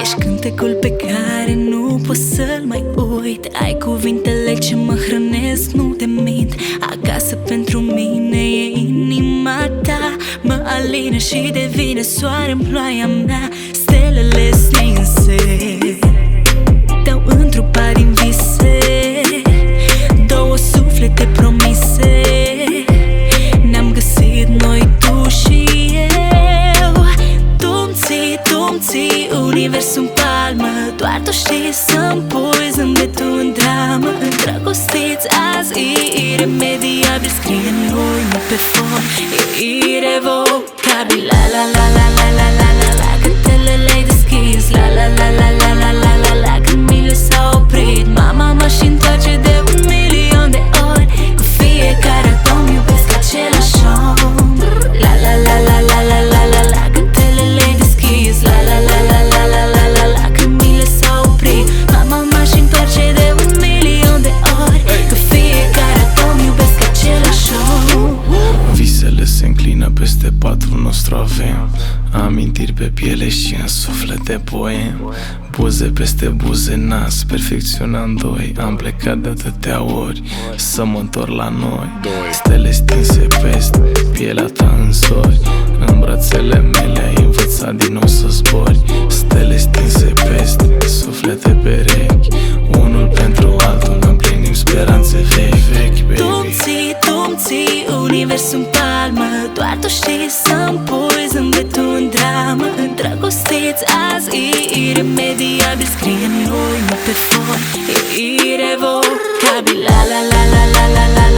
Ești cântecul pe care nu pot să-l mai uit. Ai cuvintele ce mă hrănesc, nu te mint. Acasă pentru mine e inima ta. Mă alină și devine soare în ploaia mea universul în palmă Doar tu știi să-mi pui zâmbetul în dramă. Îndrăgostiți azi, iremediabil Scrie noi, nu pe fond E irrevocabil patul nostru avem. Amintiri pe piele și în suflet de poem Buze peste buze, nas, perfecționam doi. Am plecat de atâtea ori să mă întorc la noi. Stele stinse peste pielea ta în zori. În brațele mele ai învățat din nou să zbori. Stele stinse peste suflete perechi. Unul pentru altul împlinim speranțe vechi, vechi, baby Tu-mi ții, tu-mi ții universul în palmă Doar tu știi să-mi pui zâmbetul în dramă. În azi e iremediabil Scrie noi, nu pe fond. E irevocabil La la la la la la la.